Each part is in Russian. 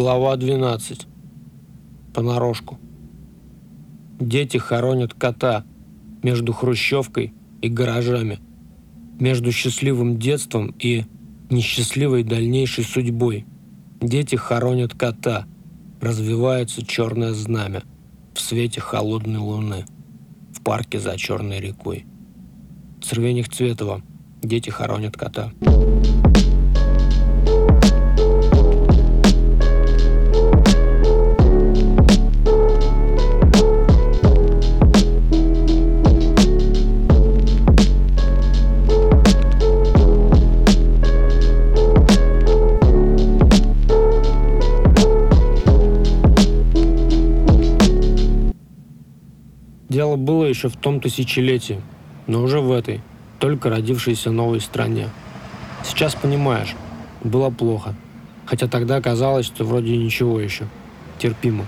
Глава 12. Понарошку. Дети хоронят кота между хрущевкой и гаражами, между счастливым детством и несчастливой дальнейшей судьбой. Дети хоронят кота, развивается черное знамя в свете холодной луны в парке за черной рекой. Цервених Цветова. Дети хоронят кота. Дело было еще в том тысячелетии, но уже в этой, только родившейся новой стране. Сейчас понимаешь, было плохо. Хотя тогда казалось, что вроде ничего еще. Терпимо.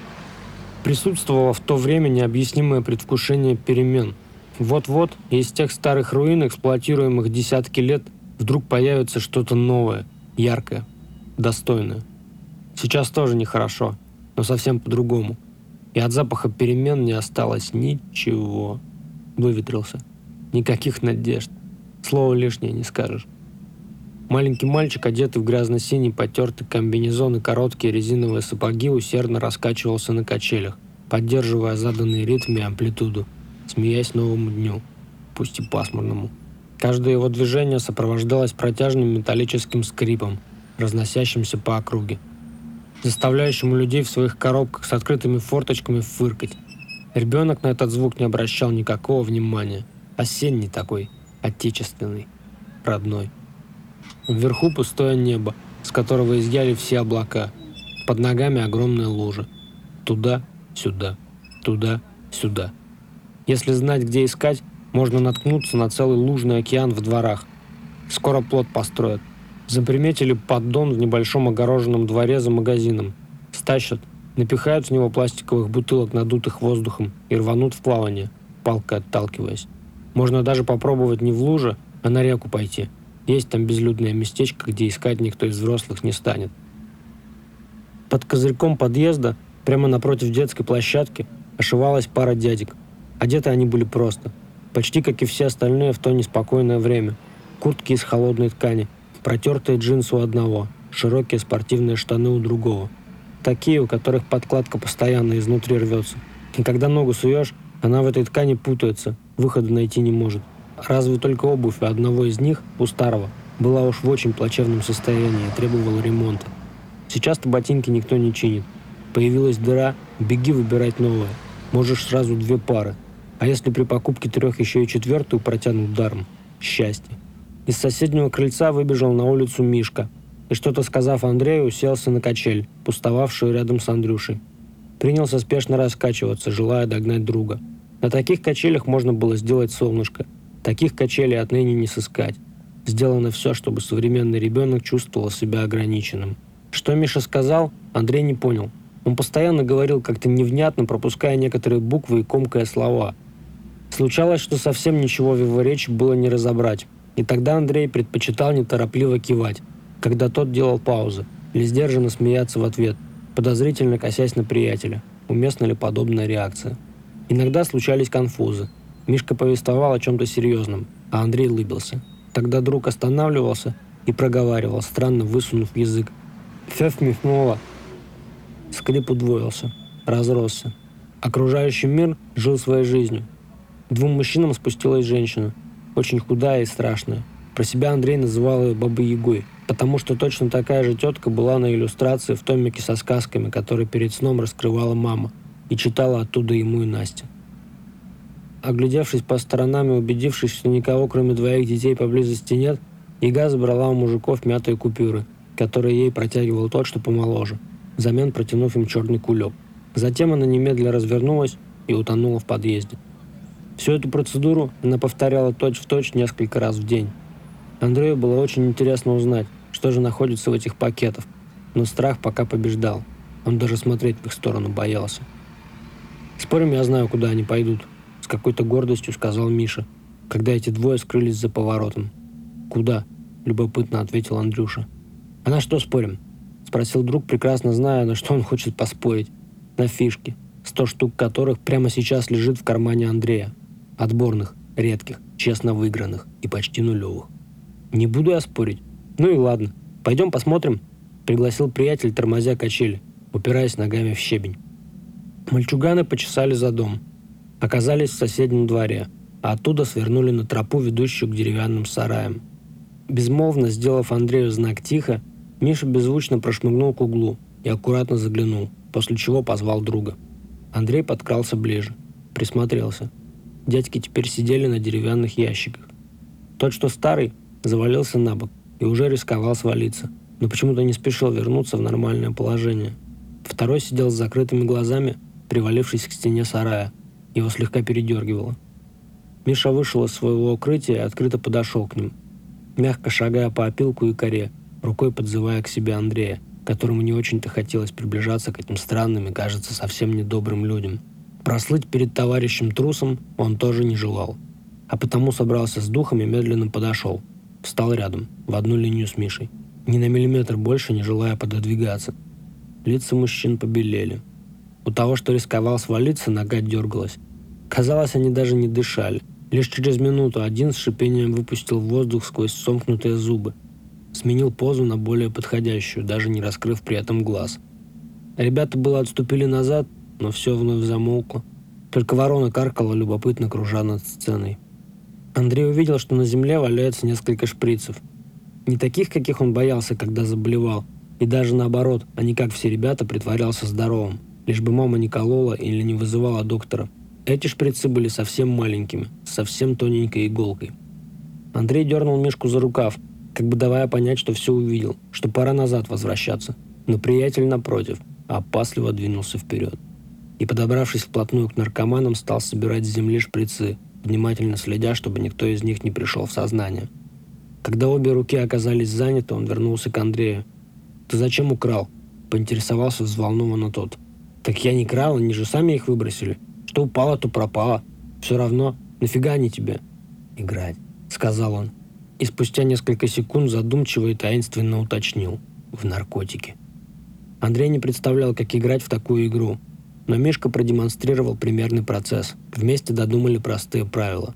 Присутствовало в то время необъяснимое предвкушение перемен. Вот-вот из тех старых руин, эксплуатируемых десятки лет, вдруг появится что-то новое, яркое, достойное. Сейчас тоже нехорошо, но совсем по-другому – и от запаха перемен не осталось ничего. Выветрился. Никаких надежд. Слово лишнее не скажешь. Маленький мальчик, одетый в грязно-синий потертый комбинезон и короткие резиновые сапоги, усердно раскачивался на качелях, поддерживая заданный ритм и амплитуду, смеясь новому дню, пусть и пасмурному. Каждое его движение сопровождалось протяжным металлическим скрипом, разносящимся по округе заставляющему людей в своих коробках с открытыми форточками фыркать. Ребенок на этот звук не обращал никакого внимания. Осенний такой, отечественный, родной. Вверху пустое небо, с которого изъяли все облака. Под ногами огромная лужа. Туда, сюда, туда, сюда. Если знать, где искать, можно наткнуться на целый лужный океан в дворах. Скоро плод построят. Заприметили поддон в небольшом огороженном дворе за магазином. Стащат, напихают в него пластиковых бутылок, надутых воздухом, и рванут в плавание, палкой отталкиваясь. Можно даже попробовать не в луже, а на реку пойти. Есть там безлюдное местечко, где искать никто из взрослых не станет. Под козырьком подъезда, прямо напротив детской площадки, ошивалась пара дядек. Одеты они были просто. Почти как и все остальные в то неспокойное время. Куртки из холодной ткани – Протертые джинсы у одного, широкие спортивные штаны у другого. Такие, у которых подкладка постоянно изнутри рвется. И когда ногу суешь, она в этой ткани путается, выхода найти не может. Разве только обувь у одного из них, у старого, была уж в очень плачевном состоянии и требовала ремонта. Сейчас-то ботинки никто не чинит. Появилась дыра, беги выбирать новое. Можешь сразу две пары. А если при покупке трех еще и четвертую протянут даром? Счастье. Из соседнего крыльца выбежал на улицу Мишка и, что-то сказав Андрею, уселся на качель, пустовавшую рядом с Андрюшей. Принялся спешно раскачиваться, желая догнать друга. На таких качелях можно было сделать солнышко. Таких качелей отныне не сыскать. Сделано все, чтобы современный ребенок чувствовал себя ограниченным. Что Миша сказал, Андрей не понял. Он постоянно говорил как-то невнятно, пропуская некоторые буквы и комкая слова. Случалось, что совсем ничего в его речи было не разобрать. И тогда Андрей предпочитал неторопливо кивать, когда тот делал паузы, или сдержанно смеяться в ответ, подозрительно косясь на приятеля. Уместна ли подобная реакция? Иногда случались конфузы. Мишка повествовал о чем-то серьезном, а Андрей улыбился. Тогда друг останавливался и проговаривал, странно высунув язык. Феф мифнула. Скрип удвоился, разросся. Окружающий мир жил своей жизнью. Двум мужчинам спустилась женщина – очень худая и страшная. Про себя Андрей называл ее Бабой Ягой, потому что точно такая же тетка была на иллюстрации в томике со сказками, который перед сном раскрывала мама, и читала оттуда ему и Настя. Оглядевшись по сторонам и убедившись, что никого, кроме двоих детей, поблизости нет, Яга забрала у мужиков мятые купюры, которые ей протягивал тот, что помоложе, взамен протянув им черный кулек. Затем она немедля развернулась и утонула в подъезде. Всю эту процедуру она повторяла точь-в-точь точь несколько раз в день. Андрею было очень интересно узнать, что же находится в этих пакетах, но страх пока побеждал. Он даже смотреть в их сторону боялся. «Спорим, я знаю, куда они пойдут», — с какой-то гордостью сказал Миша, когда эти двое скрылись за поворотом. «Куда?» — любопытно ответил Андрюша. «А на что спорим?» — Спросил друг, прекрасно зная, на что он хочет поспорить. На фишки, сто штук которых прямо сейчас лежит в кармане Андрея. Отборных, редких, честно выигранных и почти нулевых. Не буду я спорить. Ну и ладно. Пойдем посмотрим. Пригласил приятель, тормозя качели, упираясь ногами в щебень. Мальчуганы почесали за дом. Оказались в соседнем дворе, а оттуда свернули на тропу, ведущую к деревянным сараям. Безмолвно сделав Андрею знак «тихо», Миша беззвучно прошмыгнул к углу и аккуратно заглянул, после чего позвал друга. Андрей подкрался ближе, присмотрелся. Дядьки теперь сидели на деревянных ящиках. Тот, что старый, завалился на бок и уже рисковал свалиться, но почему-то не спешил вернуться в нормальное положение. Второй сидел с закрытыми глазами, привалившись к стене сарая. Его слегка передергивало. Миша вышел из своего укрытия и открыто подошел к ним, мягко шагая по опилку и коре, рукой подзывая к себе Андрея, которому не очень-то хотелось приближаться к этим странным и, кажется, совсем недобрым людям. Прослыть перед товарищем трусом он тоже не желал, а потому собрался с духом и медленно подошел. Встал рядом, в одну линию с Мишей, ни на миллиметр больше не желая пододвигаться. Лица мужчин побелели. У того, что рисковал свалиться, нога дергалась. Казалось, они даже не дышали. Лишь через минуту один с шипением выпустил воздух сквозь сомкнутые зубы, Сменил позу на более подходящую, даже не раскрыв при этом глаз. Ребята было отступили назад, но все вновь замолкло. Только ворона каркала, любопытно кружа над сценой. Андрей увидел, что на земле валяется несколько шприцев. Не таких, каких он боялся, когда заболевал. И даже наоборот, а не как все ребята, притворялся здоровым. Лишь бы мама не колола или не вызывала доктора. Эти шприцы были совсем маленькими, совсем тоненькой иголкой. Андрей дернул Мишку за рукав, как бы давая понять, что все увидел, что пора назад возвращаться. Но приятель, напротив, опасливо двинулся вперед. И, подобравшись вплотную к наркоманам, стал собирать с земли шприцы, внимательно следя, чтобы никто из них не пришел в сознание. Когда обе руки оказались заняты, он вернулся к Андрею. «Ты зачем украл?» – поинтересовался взволнованно тот. «Так я не крал, они же сами их выбросили. Что упало, то пропало. Все равно, нафига они тебе?» «Играть», – сказал он и спустя несколько секунд задумчиво и таинственно уточнил «в наркотики». Андрей не представлял, как играть в такую игру, но Мишка продемонстрировал примерный процесс. Вместе додумали простые правила.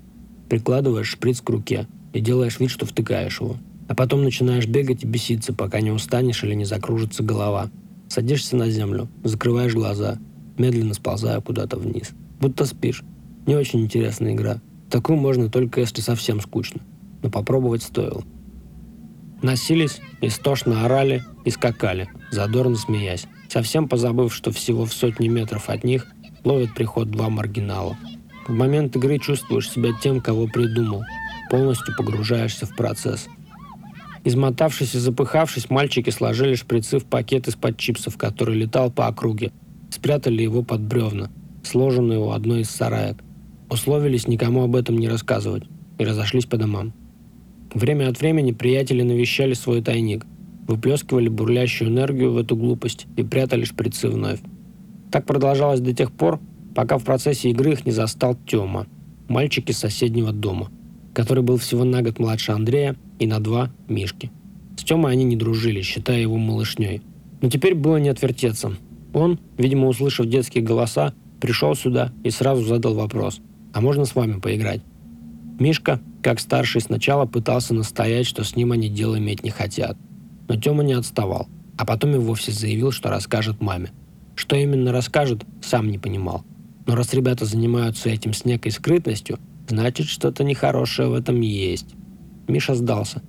Прикладываешь шприц к руке и делаешь вид, что втыкаешь его. А потом начинаешь бегать и беситься, пока не устанешь или не закружится голова. Садишься на землю, закрываешь глаза, медленно сползая куда-то вниз. Будто спишь. Не очень интересная игра. Такую можно только если совсем скучно но попробовать стоило. Носились, истошно орали и скакали, задорно смеясь, совсем позабыв, что всего в сотни метров от них ловит приход два маргинала. В момент игры чувствуешь себя тем, кого придумал, полностью погружаешься в процесс. Измотавшись и запыхавшись, мальчики сложили шприцы в пакет из-под чипсов, который летал по округе, спрятали его под бревна, сложенные у одной из сараек. Условились никому об этом не рассказывать и разошлись по домам. Время от времени приятели навещали свой тайник, выплескивали бурлящую энергию в эту глупость и прятали шприцы вновь. Так продолжалось до тех пор, пока в процессе игры их не застал Тёма, мальчик из соседнего дома, который был всего на год младше Андрея и на два Мишки. С Тёмой они не дружили, считая его малышней. Но теперь было не отвертеться. Он, видимо, услышав детские голоса, пришел сюда и сразу задал вопрос. «А можно с вами поиграть?» Мишка, как старший, сначала пытался настоять, что с ним они дело иметь не хотят. Но Тёма не отставал, а потом и вовсе заявил, что расскажет маме. Что именно расскажет, сам не понимал. Но раз ребята занимаются этим с некой скрытностью, значит, что-то нехорошее в этом есть. Миша сдался.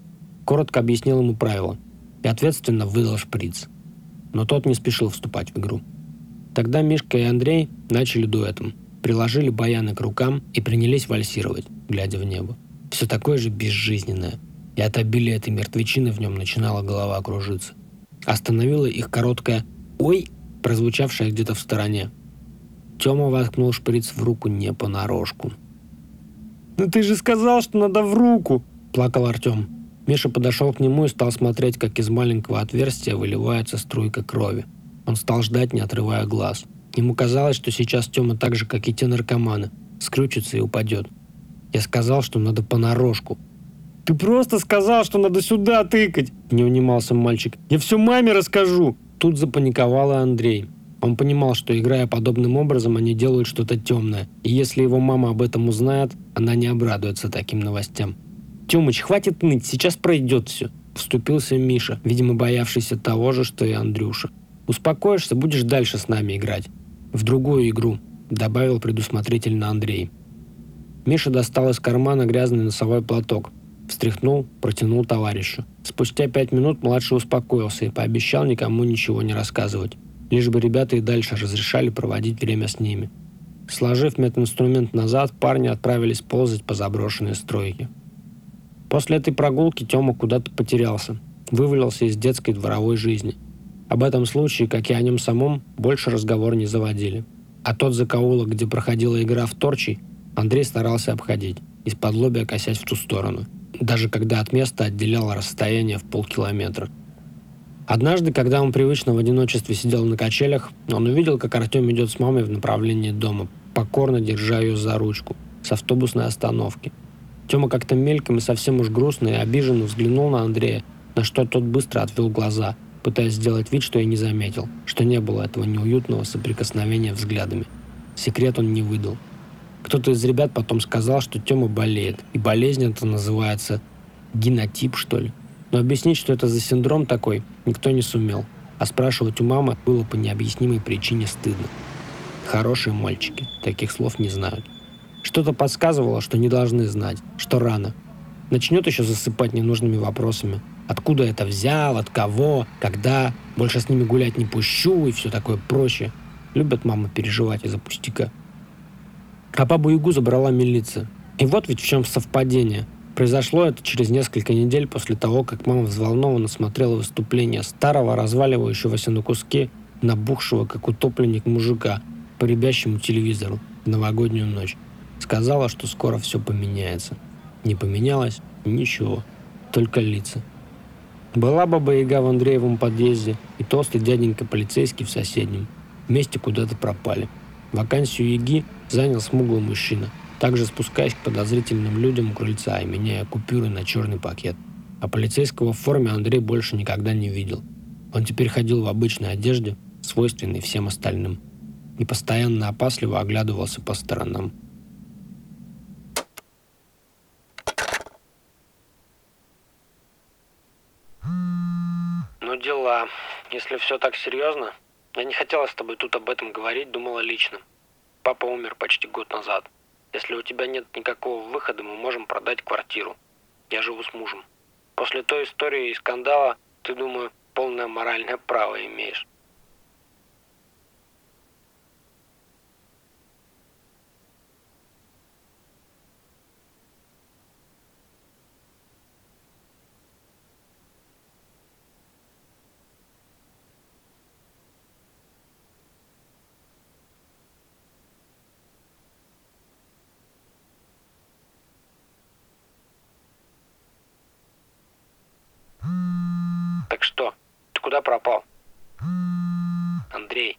Коротко объяснил ему правила и ответственно выдал шприц. Но тот не спешил вступать в игру. Тогда Мишка и Андрей начали дуэтом – приложили баяны к рукам и принялись вальсировать, глядя в небо. Все такое же безжизненное, и от обилия этой мертвечины в нем начинала голова кружиться. Остановила их короткое «Ой!», прозвучавшее где-то в стороне. Тёма воткнул шприц в руку не понарошку. «Ну ты же сказал, что надо в руку!» – плакал Артем. Миша подошел к нему и стал смотреть, как из маленького отверстия выливается струйка крови. Он стал ждать, не отрывая глаз – Ему казалось, что сейчас Тёма так же, как и те наркоманы, скрючится и упадет. Я сказал, что надо понарошку. Ты просто сказал, что надо сюда тыкать, не унимался мальчик. Я все маме расскажу. Тут запаниковал Андрей. Он понимал, что играя подобным образом, они делают что-то темное. И если его мама об этом узнает, она не обрадуется таким новостям. «Тёмыч, хватит ныть, сейчас пройдет все», – вступился Миша, видимо, боявшийся того же, что и Андрюша. «Успокоишься, будешь дальше с нами играть. В другую игру», – добавил предусмотрительно Андрей. Миша достал из кармана грязный носовой платок, встряхнул, протянул товарищу. Спустя пять минут младший успокоился и пообещал никому ничего не рассказывать лишь бы ребята и дальше разрешали проводить время с ними. Сложив мединструмент назад, парни отправились ползать по заброшенной стройке. После этой прогулки Тёма куда-то потерялся, вывалился из детской дворовой жизни. Об этом случае, как и о нем самом, больше разговор не заводили. А тот закоулок, где проходила игра в торчий, Андрей старался обходить, из-под лобя косясь в ту сторону, даже когда от места отделяло расстояние в полкилометра – Однажды, когда он привычно в одиночестве сидел на качелях, он увидел, как Артем идет с мамой в направлении дома, покорно держа ее за ручку, с автобусной остановки. Тёма как-то мельком и совсем уж грустно и обиженно взглянул на Андрея, на что тот быстро отвел глаза, пытаясь сделать вид, что я не заметил, что не было этого неуютного соприкосновения взглядами. Секрет он не выдал. Кто-то из ребят потом сказал, что Тёма болеет, и болезнь это называется генотип, что ли. Но объяснить, что это за синдром такой, никто не сумел. А спрашивать у мамы было по необъяснимой причине стыдно. Хорошие мальчики, таких слов не знают. Что-то подсказывало, что не должны знать, что рано. Начнет еще засыпать ненужными вопросами. Откуда это взял, от кого, когда, больше с ними гулять не пущу и все такое прочее. Любят мамы переживать из-за пустяка. А бабу Ягу забрала милиция. И вот ведь в чем совпадение – Произошло это через несколько недель после того, как мама взволнованно смотрела выступление старого, разваливающегося на куски, набухшего, как утопленник мужика, по ребящему телевизору в новогоднюю ночь. Сказала, что скоро все поменяется. Не поменялось ничего, только лица. Была баба Яга в Андреевом подъезде и толстый дяденька полицейский в соседнем. Вместе куда-то пропали. Вакансию Яги занял смуглый мужчина – также спускаясь к подозрительным людям у крыльца и меняя купюры на черный пакет. А полицейского в форме Андрей больше никогда не видел. Он теперь ходил в обычной одежде, свойственной всем остальным, и постоянно опасливо оглядывался по сторонам. Ну дела. Если все так серьезно, я не хотела с тобой тут об этом говорить, думала лично. Папа умер почти год назад. Если у тебя нет никакого выхода, мы можем продать квартиру. Я живу с мужем. После той истории и скандала, ты, думаю, полное моральное право имеешь. Так что, ты куда пропал? Андрей.